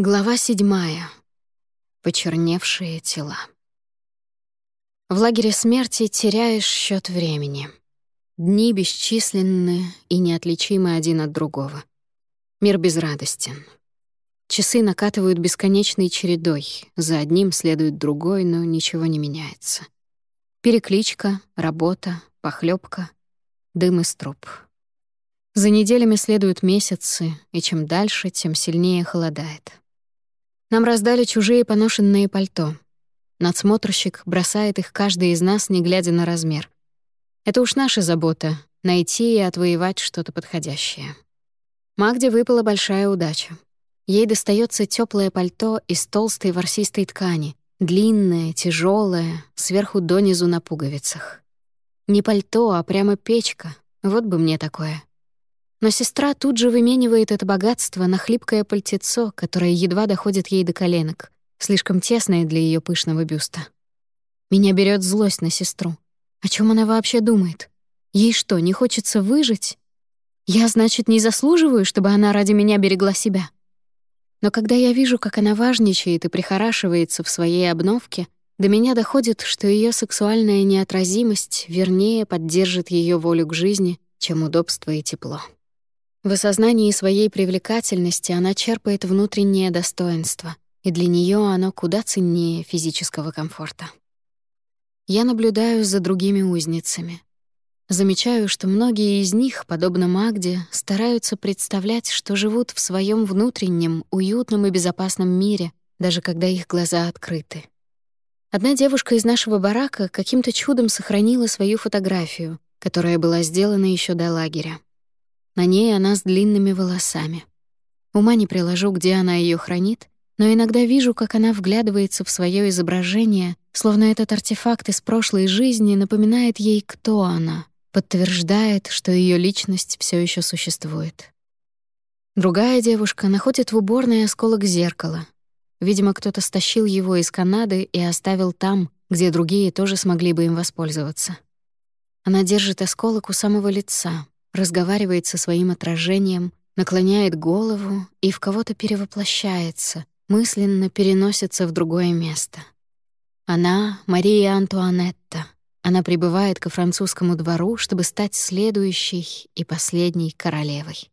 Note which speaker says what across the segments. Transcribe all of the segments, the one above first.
Speaker 1: Глава седьмая. Почерневшие тела. В лагере смерти теряешь счет времени. Дни бесчисленны и неотличимы один от другого. Мир безрадостен. Часы накатывают бесконечной чередой. За одним следует другой, но ничего не меняется. Перекличка, работа, похлебка, дым из труб. За неделями следуют месяцы, и чем дальше, тем сильнее холодает. Нам раздали чужие поношенные пальто. Надсмотрщик бросает их каждый из нас, не глядя на размер. Это уж наша забота — найти и отвоевать что-то подходящее. Магде выпала большая удача. Ей достается теплое пальто из толстой ворсистой ткани, длинное, тяжелое, сверху донизу на пуговицах. Не пальто, а прямо печка. Вот бы мне такое. Но сестра тут же выменивает это богатство на хлипкое пальтецо, которое едва доходит ей до коленок, слишком тесное для ее пышного бюста. Меня берет злость на сестру. О чем она вообще думает? Ей что, не хочется выжить? Я, значит, не заслуживаю, чтобы она ради меня берегла себя. Но когда я вижу, как она важничает и прихорашивается в своей обновке, до меня доходит, что ее сексуальная неотразимость вернее поддержит ее волю к жизни, чем удобство и тепло. В осознании своей привлекательности она черпает внутреннее достоинство, и для нее оно куда ценнее физического комфорта. Я наблюдаю за другими узницами. Замечаю, что многие из них, подобно Магде, стараются представлять, что живут в своем внутреннем, уютном и безопасном мире, даже когда их глаза открыты. Одна девушка из нашего барака каким-то чудом сохранила свою фотографию, которая была сделана еще до лагеря. На ней она с длинными волосами. Ума не приложу, где она ее хранит, но иногда вижу, как она вглядывается в свое изображение, словно этот артефакт из прошлой жизни напоминает ей, кто она, подтверждает, что ее личность все еще существует. Другая девушка находит в уборной осколок зеркала. Видимо, кто-то стащил его из Канады и оставил там, где другие тоже смогли бы им воспользоваться. Она держит осколок у самого лица, разговаривает со своим отражением, наклоняет голову и в кого-то перевоплощается, мысленно переносится в другое место. Она — Мария Антуанетта. Она прибывает ко французскому двору, чтобы стать следующей и последней королевой.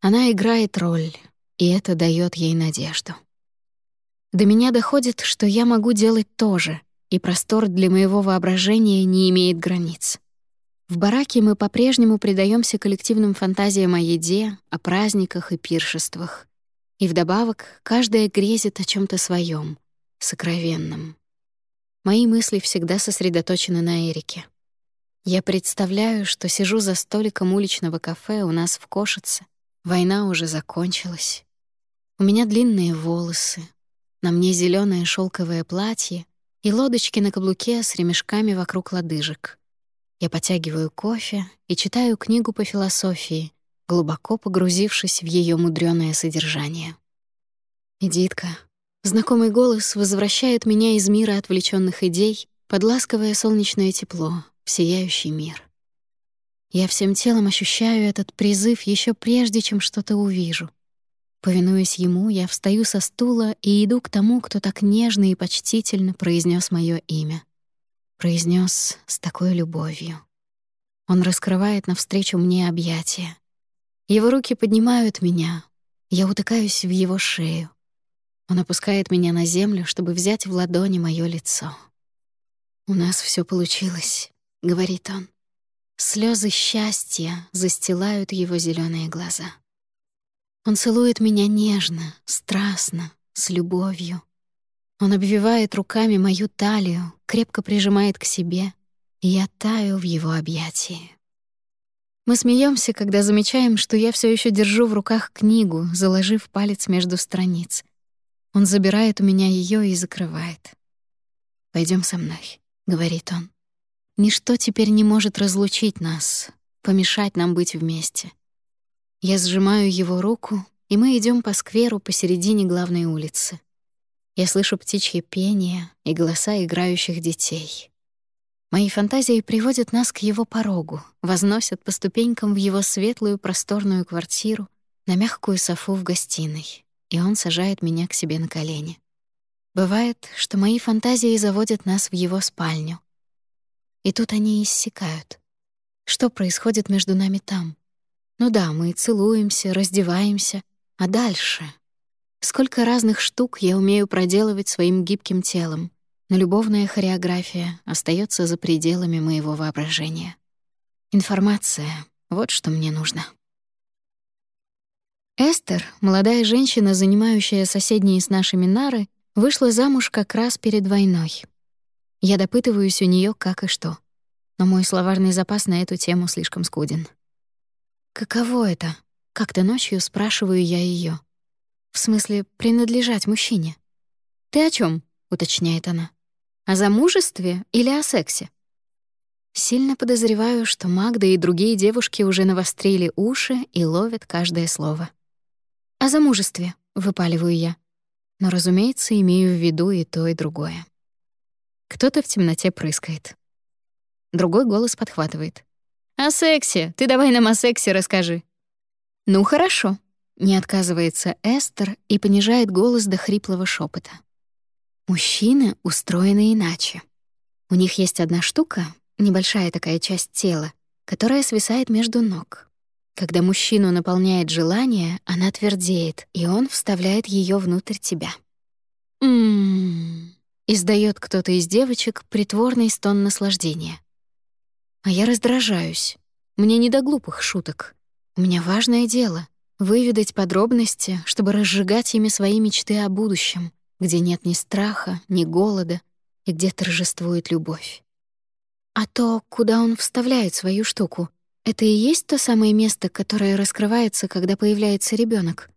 Speaker 1: Она играет роль, и это дает ей надежду. До меня доходит, что я могу делать то же, и простор для моего воображения не имеет границ. В бараке мы по-прежнему предаемся коллективным фантазиям о еде, о праздниках и пиршествах. И вдобавок каждая грезит о чем то своем, сокровенном. Мои мысли всегда сосредоточены на Эрике. Я представляю, что сижу за столиком уличного кафе у нас в Кошице. Война уже закончилась. У меня длинные волосы, на мне зеленое шелковое платье и лодочки на каблуке с ремешками вокруг лодыжек. Я потягиваю кофе и читаю книгу по философии, глубоко погрузившись в ее мудрёное содержание. «Эдитка». Знакомый голос возвращает меня из мира отвлечённых идей под ласковое солнечное тепло, в сияющий мир. Я всем телом ощущаю этот призыв ещё прежде, чем что-то увижу. Повинуясь ему, я встаю со стула и иду к тому, кто так нежно и почтительно произнёс моё имя произнес с такой любовью. Он раскрывает навстречу мне объятия. Его руки поднимают меня. Я утыкаюсь в его шею. Он опускает меня на землю, чтобы взять в ладони моё лицо. «У нас всё получилось», — говорит он. Слёзы счастья застилают его зелёные глаза. Он целует меня нежно, страстно, с любовью. Он обвивает руками мою талию, крепко прижимает к себе, и я таю в его объятии. Мы смеемся, когда замечаем, что я все еще держу в руках книгу, заложив палец между страниц. Он забирает у меня ее и закрывает. Пойдем со мной», — говорит он. «Ничто теперь не может разлучить нас, помешать нам быть вместе». Я сжимаю его руку, и мы идем по скверу посередине главной улицы. Я слышу птичье пение и голоса играющих детей. Мои фантазии приводят нас к его порогу, возносят по ступенькам в его светлую просторную квартиру, на мягкую софу в гостиной. и он сажает меня к себе на колени. Бывает, что мои фантазии заводят нас в его спальню. И тут они иссякают. Что происходит между нами там? Ну да, мы целуемся, раздеваемся, а дальше? Сколько разных штук я умею проделывать своим гибким телом, но любовная хореография остается за пределами моего воображения. Информация — вот что мне нужно. Эстер, молодая женщина, занимающая соседние с нашими нары, вышла замуж как раз перед войной. Я допытываюсь у нее как и что. Но мой словарный запас на эту тему слишком скуден. Каково это? Как-то ночью спрашиваю я ее. В смысле, принадлежать мужчине. Ты о чем? уточняет она. О замужестве или о сексе? Сильно подозреваю, что Магда и другие девушки уже навострили уши и ловят каждое слово. «О замужестве», — выпаливаю я. Но, разумеется, имею в виду и то, и другое. Кто-то в темноте прыскает. Другой голос подхватывает. «О сексе! Ты давай нам о сексе расскажи!» «Ну, хорошо», — не отказывается Эстер и понижает голос до хриплого шепота. Мужчины устроены иначе. У них есть одна штука, небольшая такая часть тела, которая свисает между ног. Когда мужчину наполняет желание, она твердеет, и он вставляет ее внутрь тебя. «М-м-м», издает кто-то из девочек притворный стон наслаждения. А я раздражаюсь. Мне не до глупых шуток. У меня важное дело — выведать подробности, чтобы разжигать ими свои мечты о будущем, где нет ни страха, ни голода и где торжествует любовь. А то, куда он вставляет свою штуку, это и есть то самое место, которое раскрывается, когда появляется ребенок.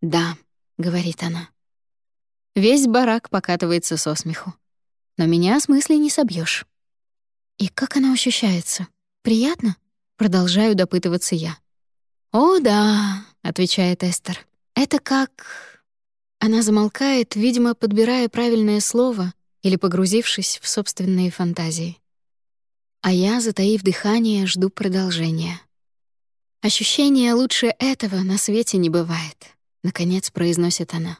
Speaker 1: «Да», — говорит она. Весь барак покатывается со смеху. Но меня с мысли не собьешь. И как оно ощущается? Приятно? Продолжаю допытываться я. «О, да», — отвечает Эстер. «Это как...» Она замолкает, видимо, подбирая правильное слово или погрузившись в собственные фантазии. А я, затаив дыхание, жду продолжения. «Ощущения лучше этого на свете не бывает», — наконец произносит она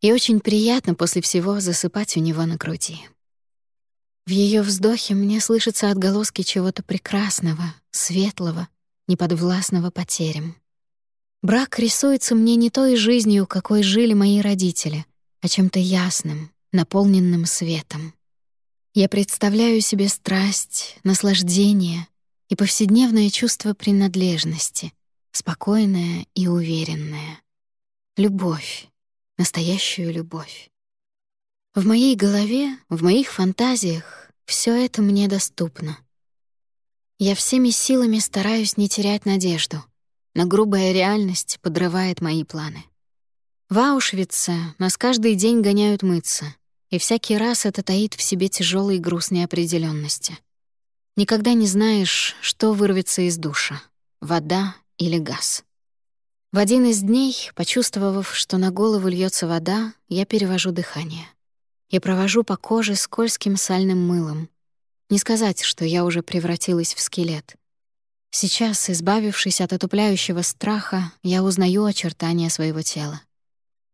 Speaker 1: и очень приятно после всего засыпать у него на груди. В ее вздохе мне слышатся отголоски чего-то прекрасного, светлого, неподвластного потерям. Брак рисуется мне не той жизнью, какой жили мои родители, а чем-то ясным, наполненным светом. Я представляю себе страсть, наслаждение и повседневное чувство принадлежности, спокойное и уверенное. Любовь, настоящую любовь. В моей голове, в моих фантазиях все это мне доступно. Я всеми силами стараюсь не терять надежду, но грубая реальность подрывает мои планы. В Аушвице нас каждый день гоняют мыться, и всякий раз это таит в себе тяжелый груз неопределенности. Никогда не знаешь, что вырвется из душа — вода или газ. В один из дней, почувствовав, что на голову льется вода, я перевожу дыхание. Я провожу по коже скользким сальным мылом. Не сказать, что я уже превратилась в скелет. Сейчас, избавившись от отупляющего страха, я узнаю очертания своего тела.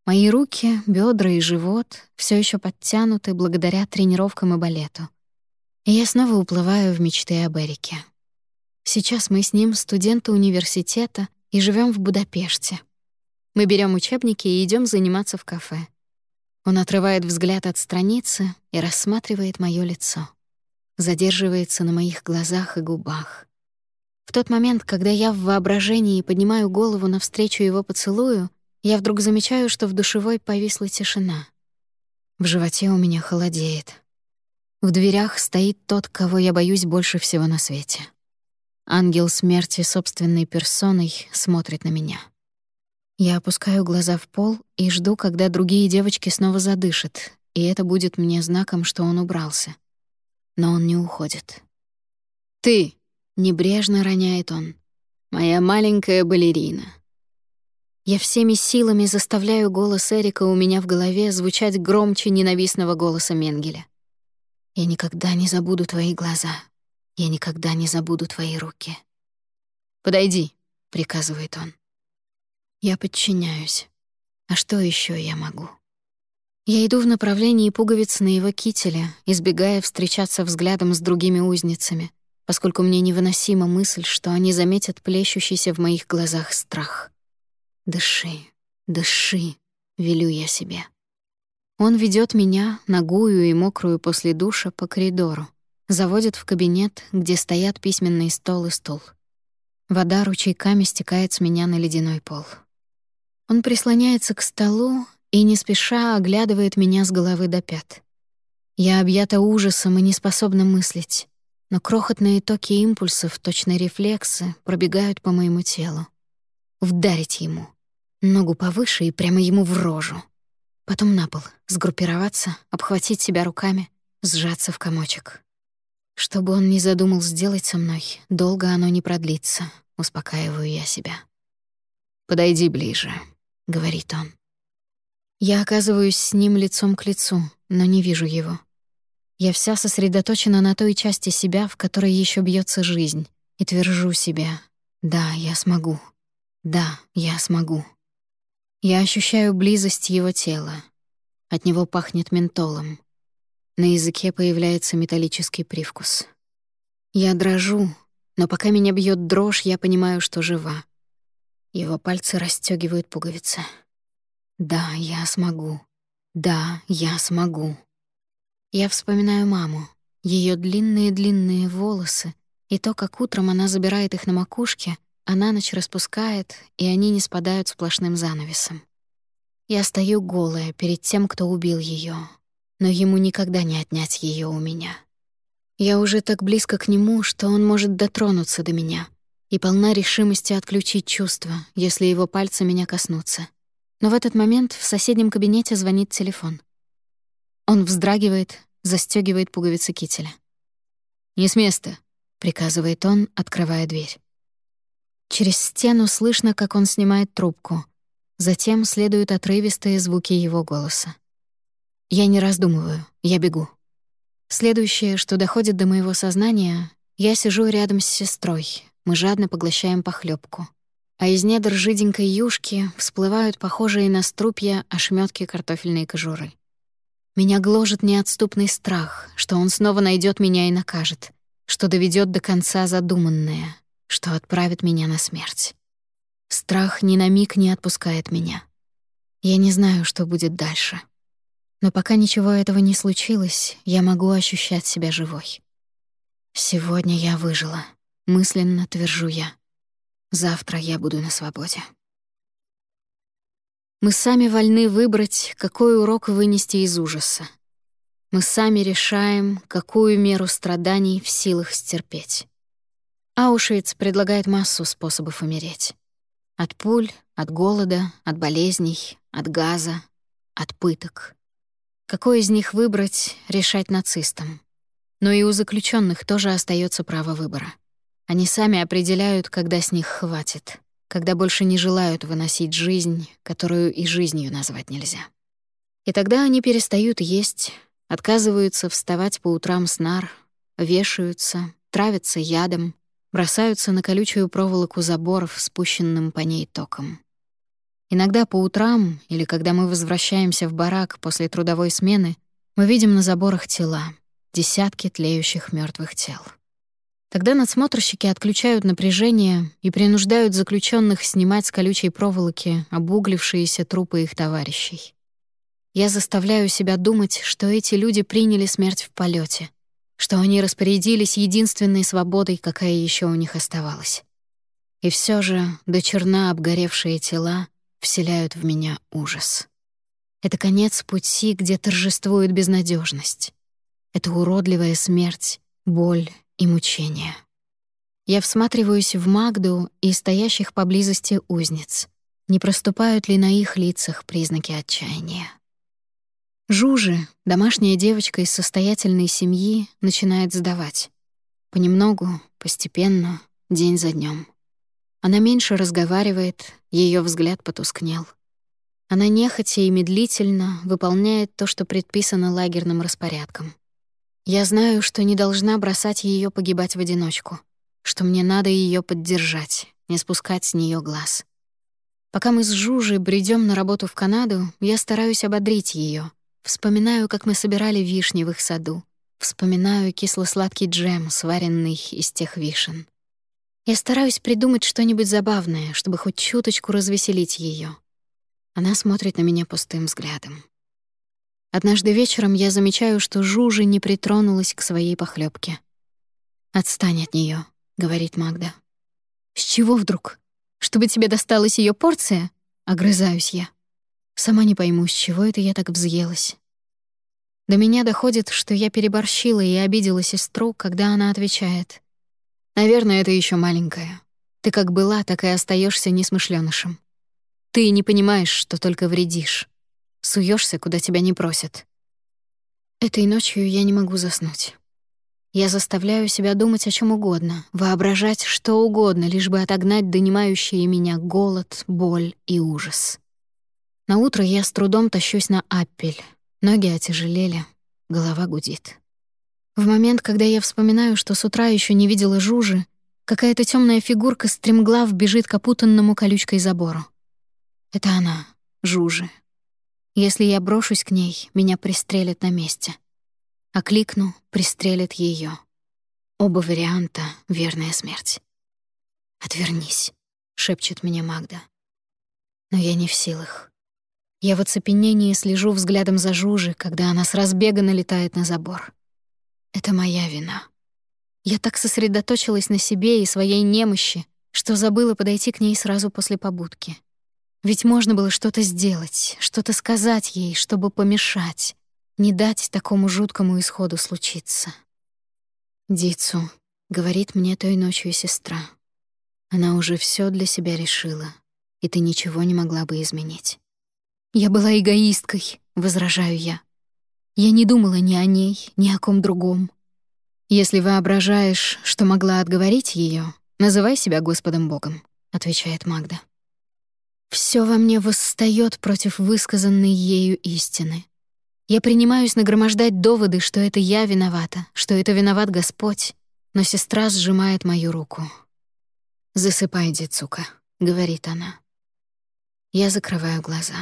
Speaker 1: Мои руки, бедра и живот все еще подтянуты благодаря тренировкам и балету. И я снова уплываю в мечты об Эрике. Сейчас мы с ним студенты университета, и живем в Будапеште. Мы берем учебники и идем заниматься в кафе. Он отрывает взгляд от страницы и рассматривает моё лицо. Задерживается на моих глазах и губах. В тот момент, когда я в воображении поднимаю голову навстречу его поцелую, я вдруг замечаю, что в душевой повисла тишина. В животе у меня холодеет. В дверях стоит тот, кого я боюсь больше всего на свете. Ангел смерти собственной персоной смотрит на меня. Я опускаю глаза в пол и жду, когда другие девочки снова задышат, и это будет мне знаком, что он убрался. Но он не уходит. «Ты!» — небрежно роняет он. «Моя маленькая балерина». Я всеми силами заставляю голос Эрика у меня в голове звучать громче ненавистного голоса Менгеля. «Я никогда не забуду твои глаза», я никогда не забуду твои руки. «Подойди», — приказывает он. Я подчиняюсь. А что еще я могу? Я иду в направлении пуговиц на его кителе, избегая встречаться взглядом с другими узницами, поскольку мне невыносима мысль, что они заметят плещущийся в моих глазах страх. «Дыши, дыши», — велю я себе. Он ведет меня, нагую и мокрую после душа, по коридору, заводит в кабинет, где стоят письменный стол и стул. Вода ручейками стекает с меня на ледяной пол. Он прислоняется к столу и не спеша оглядывает меня с головы до пят. Я объята ужасом и не способна мыслить, но крохотные токи импульсов, точно рефлексы, пробегают по моему телу. Вдарить ему. Ногу повыше и прямо ему в рожу. Потом на пол, сгруппироваться, обхватить себя руками, сжаться в комочек. Что бы он ни задумал сделать со мной, долго оно не продлится, успокаиваю я себя. «Подойди ближе», — говорит он. Я оказываюсь с ним лицом к лицу, но не вижу его. Я вся сосредоточена на той части себя, в которой еще бьется жизнь, и твержу себе «Да, я смогу. Да, я смогу». Я ощущаю близость его тела. От него пахнет ментолом. На языке появляется металлический привкус. Я дрожу, но пока меня бьет дрожь, я понимаю, что жива. Его пальцы расстегивают пуговицы. Да, я смогу. Да, я смогу. Я вспоминаю маму, ее длинные-длинные волосы и то, как утром она забирает их на макушке, а на ночь распускает, и они не спадают сплошным занавесом. Я стою голая перед тем, кто убил ее, но ему никогда не отнять ее у меня. Я уже так близко к нему, что он может дотронуться до меня, и полна решимости отключить чувства, если его пальцы меня коснутся. Но в этот момент в соседнем кабинете звонит телефон. Он вздрагивает, застёгивает пуговицы кителя. «Не с места», — приказывает он, открывая дверь. Через стену слышно, как он снимает трубку. Затем следуют отрывистые звуки его голоса. Я не раздумываю, я бегу. Следующее, что доходит до моего сознания, я сижу рядом с сестрой. Мы жадно поглощаем похлебку а из недр жиденькой юшки всплывают похожие на струпья ошметки картофельной кожуры. Меня гложет неотступный страх, что он снова найдет меня и накажет, что доведет до конца задуманное, что отправит меня на смерть. Страх ни на миг не отпускает меня. Я не знаю, что будет дальше. Но пока ничего этого не случилось, я могу ощущать себя живой. Сегодня я выжила, мысленно твержу я. Завтра я буду на свободе. Мы сами вольны выбрать, какой урок вынести из ужаса. Мы сами решаем, какую меру страданий в силах стерпеть. Аушвиц предлагает массу способов умереть. От пуль, от голода, от болезней, от газа, от пыток. Какой из них выбрать, решать нацистам. Но и у заключенных тоже остается право выбора. Они сами определяют, когда с них хватит, когда больше не желают выносить жизнь, которую и жизнью назвать нельзя. И тогда они перестают есть, отказываются вставать по утрам с нар, вешаются, травятся ядом, бросаются на колючую проволоку заборов, спущенным по ней током. Иногда по утрам, или когда мы возвращаемся в барак после трудовой смены, мы видим на заборах тела, десятки тлеющих мертвых тел. Тогда надсмотрщики отключают напряжение и принуждают заключенных снимать с колючей проволоки обуглившиеся трупы их товарищей. Я заставляю себя думать, что эти люди приняли смерть в полете, что они распорядились единственной свободой, какая еще у них оставалась. И все же до черна обгоревшие тела вселяют в меня ужас. Это конец пути, где торжествует безнадежность. Это уродливая смерть, боль и мучения. Я всматриваюсь в Магду и стоящих поблизости узниц. Не проступают ли на их лицах признаки отчаяния? Жужи, домашняя девочка из состоятельной семьи, начинает сдавать. Понемногу, постепенно, день за днем. Она меньше разговаривает, ее взгляд потускнел. Она нехотя и медлительно выполняет то, что предписано лагерным распорядком. Я знаю, что не должна бросать ее погибать в одиночку, что мне надо ее поддержать, не спускать с нее глаз. Пока мы с Жужей бредем на работу в Канаду, я стараюсь ободрить ее. Вспоминаю, как мы собирали вишни в их саду. Вспоминаю кисло-сладкий джем, сваренный из тех вишен. Я стараюсь придумать что-нибудь забавное, чтобы хоть чуточку развеселить ее. Она смотрит на меня пустым взглядом. Однажды вечером я замечаю, что Жужи не притронулась к своей похлебке. «Отстань от нее, говорит Магда. «С чего вдруг? Чтобы тебе досталась ее порция?» — огрызаюсь я. Сама не пойму, с чего это я так взъелась. До меня доходит, что я переборщила и обидела сестру, когда она отвечает. «Наверное, это еще маленькая. Ты как была, так и остаешься несмышленышем. Ты не понимаешь, что только вредишь. Суешься, куда тебя не просят». Этой ночью я не могу заснуть. Я заставляю себя думать о чем угодно, воображать что угодно, лишь бы отогнать донимающие меня голод, боль и ужас. На утро я с трудом тащусь на аппель. Ноги отяжелели, голова гудит. В момент, когда я вспоминаю, что с утра еще не видела Жужи, какая-то темная фигурка стремглав бежит к опутанному колючкой забору. Это она, Жужи. Если я брошусь к ней, меня пристрелят на месте — Окликну, пристрелит ее. Оба варианта — верная смерть. «Отвернись», — шепчет мне Магда. Но я не в силах. Я в оцепенении слежу взглядом за Жужи, когда она с разбега налетает на забор. Это моя вина. Я так сосредоточилась на себе и своей немощи, что забыла подойти к ней сразу после побудки. Ведь можно было что-то сделать, что-то сказать ей, чтобы помешать не дать такому жуткому исходу случиться. «Дицу», — говорит мне той ночью сестра, — «она уже все для себя решила, и ты ничего не могла бы изменить». «Я была эгоисткой», — возражаю я. «Я не думала ни о ней, ни о ком другом. Если воображаешь, что могла отговорить ее, называй себя Господом Богом», — отвечает Магда. Все во мне восстает против высказанной ею истины. Я принимаюсь нагромождать доводы, что это я виновата, что это виноват Господь, но сестра сжимает мою руку. «Засыпай, Дицука», — говорит она. Я закрываю глаза.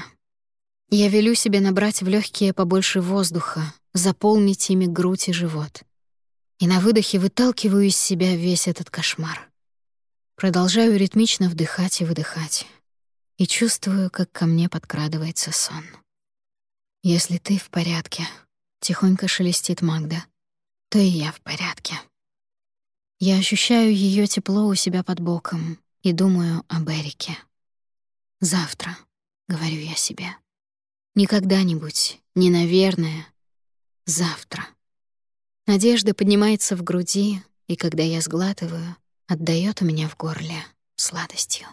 Speaker 1: Я велю себе набрать в легкие побольше воздуха, заполнить ими грудь и живот. И на выдохе выталкиваю из себя весь этот кошмар. Продолжаю ритмично вдыхать и выдыхать. И чувствую, как ко мне подкрадывается сон. «Если ты в порядке», — тихонько шелестит Магда, — «то и я в порядке». Я ощущаю ее тепло у себя под боком и думаю об Эрике. «Завтра», — говорю я себе. «Не когда-нибудь, не наверное. Завтра». Надежда поднимается в груди, и когда я сглатываю, отдаёт у меня в горле сладостью.